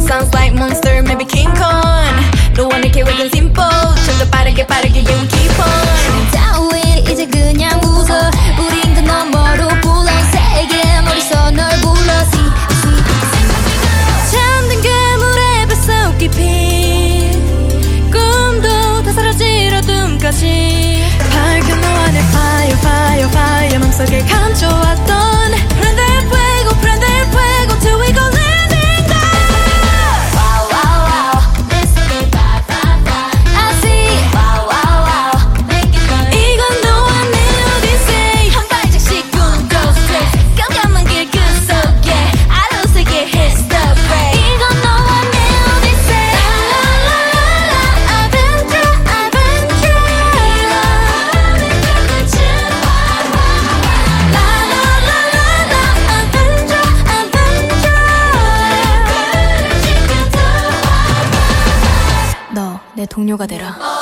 Sounds like monster, maybe King Kong. 都玩的 simple. Turn the party get party 내 동료가 되라.